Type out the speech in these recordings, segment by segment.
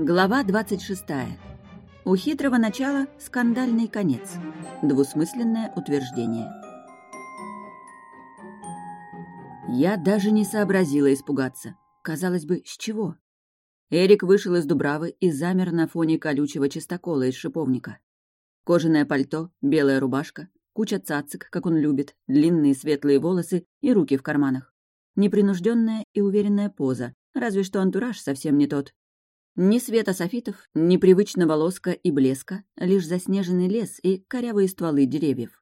Глава 26. У хитрого начала скандальный конец. Двусмысленное утверждение. Я даже не сообразила испугаться. Казалось бы, с чего? Эрик вышел из Дубравы и замер на фоне колючего чистокола из шиповника. Кожаное пальто, белая рубашка, куча цацик, как он любит, длинные светлые волосы и руки в карманах. Непринужденная и уверенная поза, разве что антураж совсем не тот. Ни света софитов, ни привычного лоска и блеска, лишь заснеженный лес и корявые стволы деревьев.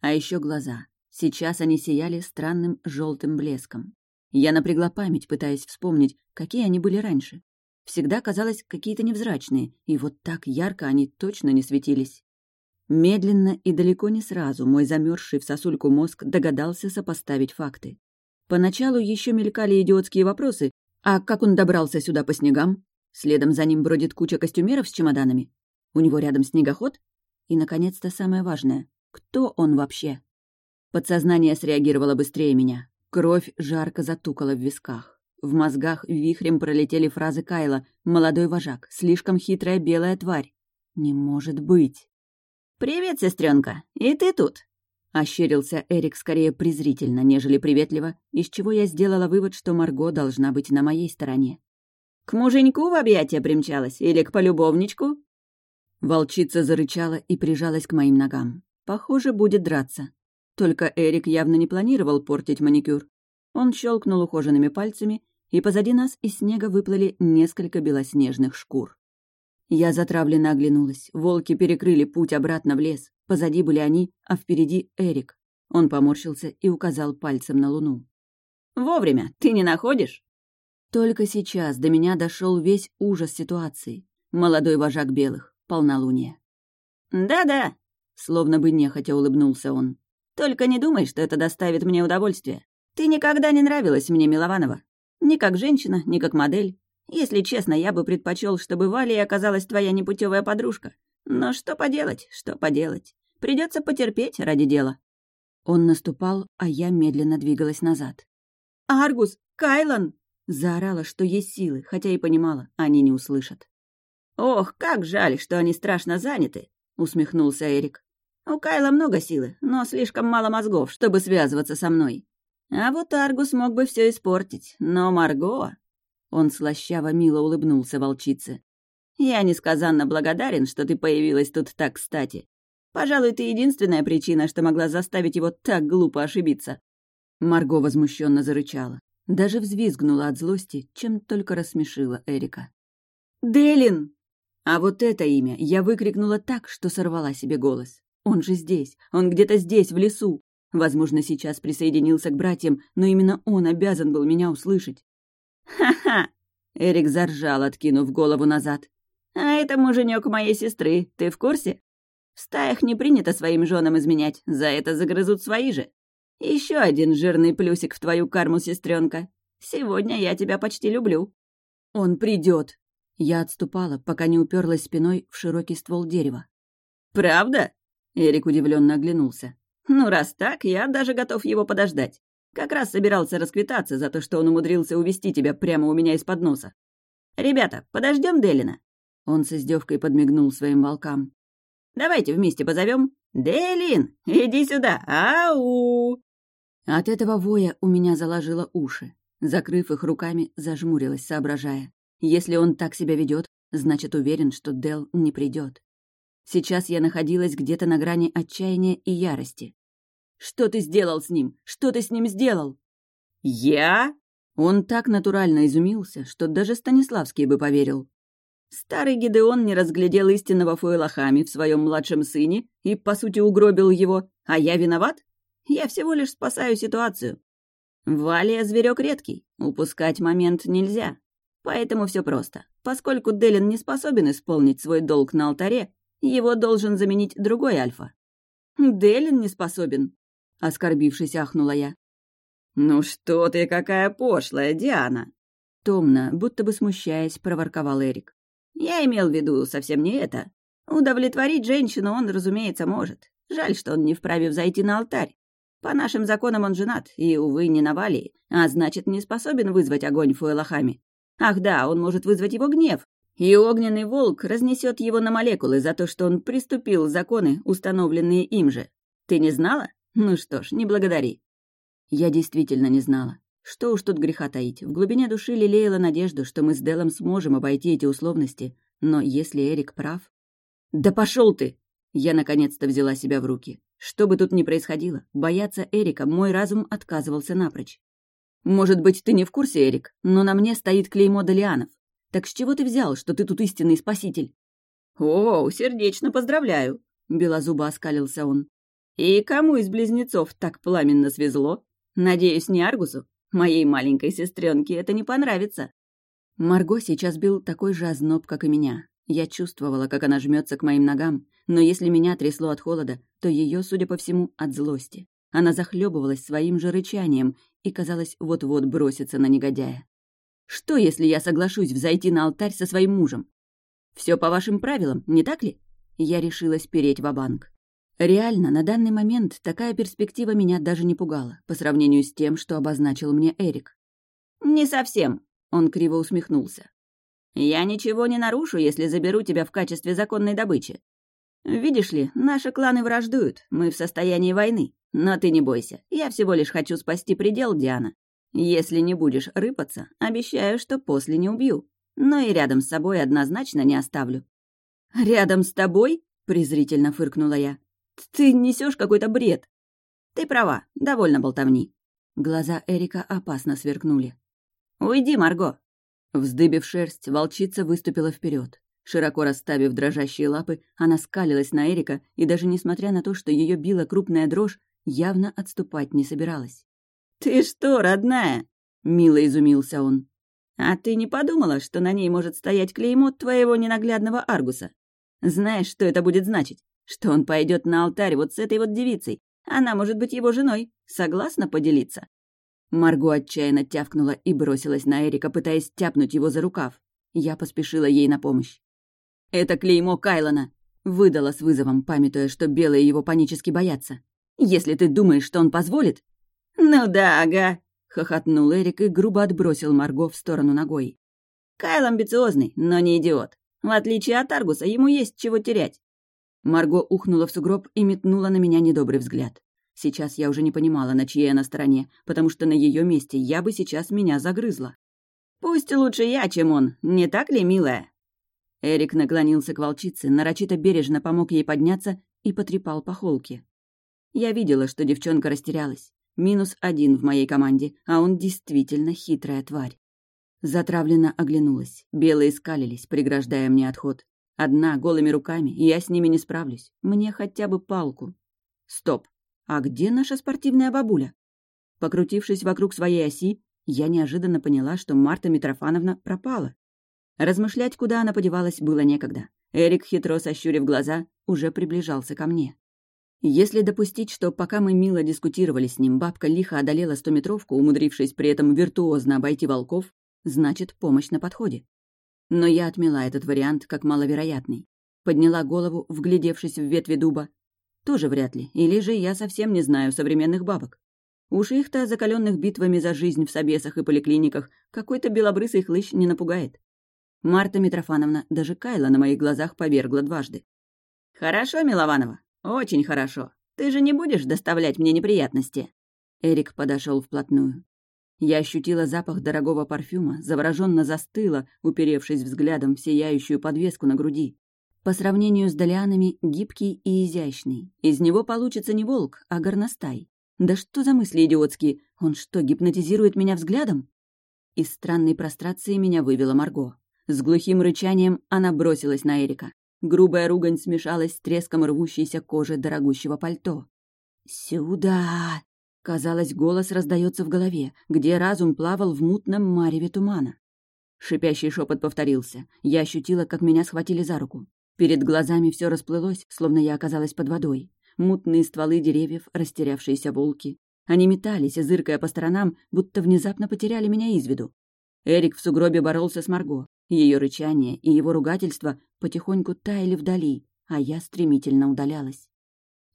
А еще глаза. Сейчас они сияли странным желтым блеском. Я напрягла память, пытаясь вспомнить, какие они были раньше. Всегда казалось какие-то невзрачные, и вот так ярко они точно не светились. Медленно и далеко не сразу мой замерзший в сосульку мозг догадался сопоставить факты. Поначалу еще мелькали идиотские вопросы, а как он добрался сюда по снегам? Следом за ним бродит куча костюмеров с чемоданами. У него рядом снегоход. И, наконец-то, самое важное. Кто он вообще? Подсознание среагировало быстрее меня. Кровь жарко затукала в висках. В мозгах вихрем пролетели фразы Кайла «Молодой вожак, слишком хитрая белая тварь». «Не может быть!» «Привет, сестренка, и ты тут?» Ощерился Эрик скорее презрительно, нежели приветливо, из чего я сделала вывод, что Марго должна быть на моей стороне. К муженьку в объятия примчалась или к полюбовничку?» Волчица зарычала и прижалась к моим ногам. Похоже, будет драться. Только Эрик явно не планировал портить маникюр. Он щелкнул ухоженными пальцами, и позади нас из снега выплыли несколько белоснежных шкур. Я затравленно оглянулась. Волки перекрыли путь обратно в лес. Позади были они, а впереди Эрик. Он поморщился и указал пальцем на луну. «Вовремя, ты не находишь?» Только сейчас до меня дошел весь ужас ситуации. Молодой вожак белых, полнолуние. «Да-да», — словно бы нехотя улыбнулся он. «Только не думай, что это доставит мне удовольствие. Ты никогда не нравилась мне, Милованова. Ни как женщина, ни как модель. Если честно, я бы предпочел, чтобы Валей оказалась твоя непутевая подружка. Но что поделать, что поделать. Придется потерпеть ради дела». Он наступал, а я медленно двигалась назад. «Аргус! Кайлан!» Заорала, что есть силы, хотя и понимала, они не услышат. «Ох, как жаль, что они страшно заняты!» — усмехнулся Эрик. «У Кайла много силы, но слишком мало мозгов, чтобы связываться со мной. А вот Аргус мог бы все испортить, но Марго...» Он слащаво мило улыбнулся волчице. «Я несказанно благодарен, что ты появилась тут так кстати. Пожалуй, ты единственная причина, что могла заставить его так глупо ошибиться». Марго возмущенно зарычала. Даже взвизгнула от злости, чем только рассмешила Эрика. «Делин!» А вот это имя я выкрикнула так, что сорвала себе голос. Он же здесь, он где-то здесь, в лесу. Возможно, сейчас присоединился к братьям, но именно он обязан был меня услышать. «Ха-ха!» — Эрик заржал, откинув голову назад. «А это муженек моей сестры, ты в курсе? В стаях не принято своим женам изменять, за это загрызут свои же. Еще один жирный плюсик в твою карму, сестренка. Сегодня я тебя почти люблю. Он придет. Я отступала, пока не уперлась спиной в широкий ствол дерева. Правда? Эрик удивленно оглянулся. Ну, раз так, я даже готов его подождать. Как раз собирался расквитаться за то, что он умудрился увести тебя прямо у меня из-под носа. Ребята, подождем Делина. Он с издевкой подмигнул своим волкам. Давайте вместе позовем. Делин, иди сюда. Ау! От этого воя у меня заложило уши. Закрыв их руками, зажмурилась, соображая. Если он так себя ведет, значит уверен, что Дел не придет. Сейчас я находилась где-то на грани отчаяния и ярости. «Что ты сделал с ним? Что ты с ним сделал?» «Я?» Он так натурально изумился, что даже Станиславский бы поверил. Старый Гидеон не разглядел истинного Фуэлахами в своем младшем сыне и, по сути, угробил его. А я виноват? Я всего лишь спасаю ситуацию. Валия зверек редкий, упускать момент нельзя. Поэтому все просто. Поскольку Делин не способен исполнить свой долг на алтаре, его должен заменить другой Альфа. «Делин не способен», — оскорбившись, ахнула я. «Ну что ты, какая пошлая, Диана!» Томно, будто бы смущаясь, проворковал Эрик. «Я имел в виду совсем не это. Удовлетворить женщину он, разумеется, может. Жаль, что он не вправе взойти на алтарь. По нашим законам он женат, и, увы, не на Валии, а значит, не способен вызвать огонь фуэлахами. Ах да, он может вызвать его гнев, И огненный волк разнесет его на молекулы за то, что он приступил законы, установленные им же. Ты не знала? Ну что ж, не благодари. Я действительно не знала. Что уж тут греха таить. В глубине души лелеяла надежду, что мы с Делом сможем обойти эти условности. Но если Эрик прав... «Да пошел ты!» Я наконец-то взяла себя в руки. Что бы тут ни происходило, бояться Эрика мой разум отказывался напрочь. «Может быть, ты не в курсе, Эрик, но на мне стоит клеймо Далианов. Так с чего ты взял, что ты тут истинный спаситель?» «О, сердечно поздравляю!» — белозубо оскалился он. «И кому из близнецов так пламенно свезло? Надеюсь, не Аргусу? Моей маленькой сестренке это не понравится». Марго сейчас бил такой же озноб, как и меня. Я чувствовала, как она жмется к моим ногам, но если меня трясло от холода, то ее, судя по всему, от злости. Она захлебывалась своим же рычанием и, казалось, вот-вот бросится на негодяя. «Что, если я соглашусь взойти на алтарь со своим мужем? Все по вашим правилам, не так ли?» Я решилась переть в банк Реально, на данный момент такая перспектива меня даже не пугала, по сравнению с тем, что обозначил мне Эрик. «Не совсем», — он криво усмехнулся. «Я ничего не нарушу, если заберу тебя в качестве законной добычи. Видишь ли, наши кланы враждуют, мы в состоянии войны. Но ты не бойся, я всего лишь хочу спасти предел, Диана. Если не будешь рыпаться, обещаю, что после не убью. Но и рядом с собой однозначно не оставлю». «Рядом с тобой?» — презрительно фыркнула я. Ты несешь какой-то бред. Ты права, довольно болтовни. Глаза Эрика опасно сверкнули. Уйди, Марго. Вздыбив шерсть, волчица выступила вперед. Широко расставив дрожащие лапы, она скалилась на Эрика и даже несмотря на то, что ее била крупная дрожь, явно отступать не собиралась. «Ты что, родная?» — мило изумился он. «А ты не подумала, что на ней может стоять клеймо твоего ненаглядного Аргуса? Знаешь, что это будет значить? что он пойдет на алтарь вот с этой вот девицей. Она может быть его женой. Согласна поделиться?» Марго отчаянно тявкнула и бросилась на Эрика, пытаясь тяпнуть его за рукав. Я поспешила ей на помощь. «Это клеймо Кайлона!» — выдала с вызовом, памятуя, что белые его панически боятся. «Если ты думаешь, что он позволит...» «Ну да, ага!» — хохотнул Эрик и грубо отбросил Марго в сторону ногой. «Кайл амбициозный, но не идиот. В отличие от Аргуса, ему есть чего терять. Марго ухнула в сугроб и метнула на меня недобрый взгляд. Сейчас я уже не понимала, на чьей она стороне, потому что на ее месте я бы сейчас меня загрызла. «Пусть лучше я, чем он, не так ли, милая?» Эрик наклонился к волчице, нарочито бережно помог ей подняться и потрепал по холке. Я видела, что девчонка растерялась. Минус один в моей команде, а он действительно хитрая тварь. Затравленно оглянулась. Белые скалились, преграждая мне отход. Одна, голыми руками, я с ними не справлюсь. Мне хотя бы палку. Стоп. А где наша спортивная бабуля? Покрутившись вокруг своей оси, я неожиданно поняла, что Марта Митрофановна пропала. Размышлять, куда она подевалась, было некогда. Эрик, хитро сощурив глаза, уже приближался ко мне. Если допустить, что пока мы мило дискутировали с ним, бабка лихо одолела стометровку, умудрившись при этом виртуозно обойти волков, значит, помощь на подходе. Но я отмела этот вариант как маловероятный. Подняла голову, вглядевшись в ветви дуба. Тоже вряд ли. Или же я совсем не знаю современных бабок. Уж их-то, закаленных битвами за жизнь в собесах и поликлиниках, какой-то белобрысый хлыщ не напугает. Марта Митрофановна даже Кайла на моих глазах повергла дважды. «Хорошо, Милованова, очень хорошо. Ты же не будешь доставлять мне неприятности?» Эрик подошел вплотную. Я ощутила запах дорогого парфюма, завороженно застыла, уперевшись взглядом в сияющую подвеску на груди. По сравнению с Далианами, гибкий и изящный. Из него получится не волк, а горностай. Да что за мысли идиотские? Он что, гипнотизирует меня взглядом? Из странной прострации меня вывела Марго. С глухим рычанием она бросилась на Эрика. Грубая ругань смешалась с треском рвущейся кожи дорогущего пальто. «Сюда!» Казалось, голос раздается в голове, где разум плавал в мутном мареве тумана. Шипящий шепот повторился. Я ощутила, как меня схватили за руку. Перед глазами все расплылось, словно я оказалась под водой. Мутные стволы деревьев, растерявшиеся волки. Они метались, зыркая по сторонам, будто внезапно потеряли меня из виду. Эрик в сугробе боролся с Марго. Ее рычание и его ругательство потихоньку таяли вдали, а я стремительно удалялась.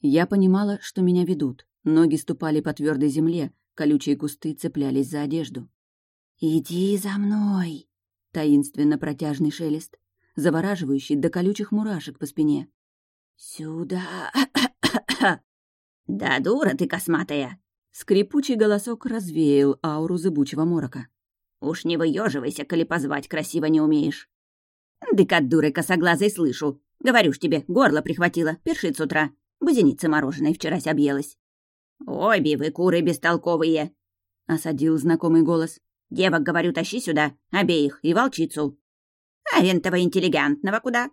Я понимала, что меня ведут, Ноги ступали по твердой земле, колючие кусты цеплялись за одежду. «Иди за мной!» — таинственно протяжный шелест. Завораживающий до колючих мурашек по спине. «Сюда!» «Да дура ты косматая!» Скрипучий голосок развеял ауру зыбучего морока. «Уж не выеживайся, коли позвать красиво не умеешь». «Дык от дуры косоглазой слышу. Говорю ж тебе, горло прихватило, першит с утра. Бузеницы мороженой вчерась объелась». «Обе вы куры бестолковые!» — осадил знакомый голос. «Девок, говорю, тащи сюда, обеих, и волчицу». «А энтого интеллигентного куда?»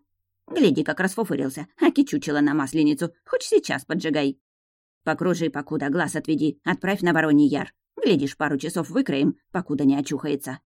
«Гляди, как расфуфырился, а кичучила на масленицу, хоть сейчас поджигай». «Покружи, покуда, глаз отведи, отправь на Вороний Яр. Глядишь, пару часов выкроем, покуда не очухается».